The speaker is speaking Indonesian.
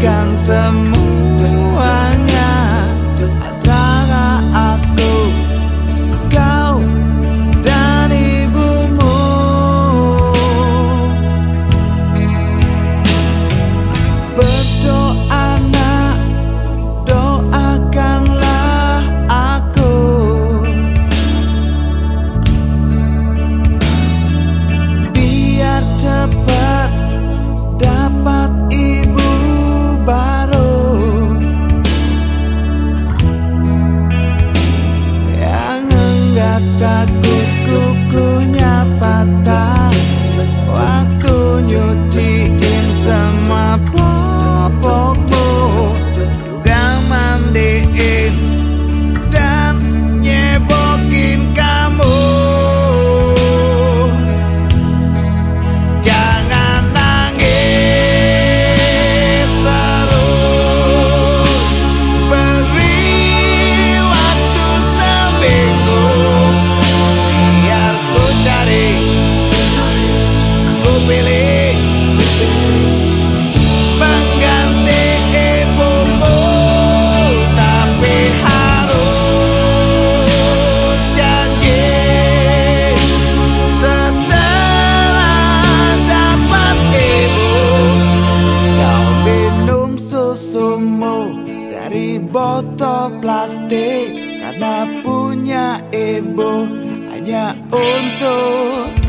bicarakan semuanya hanya untuk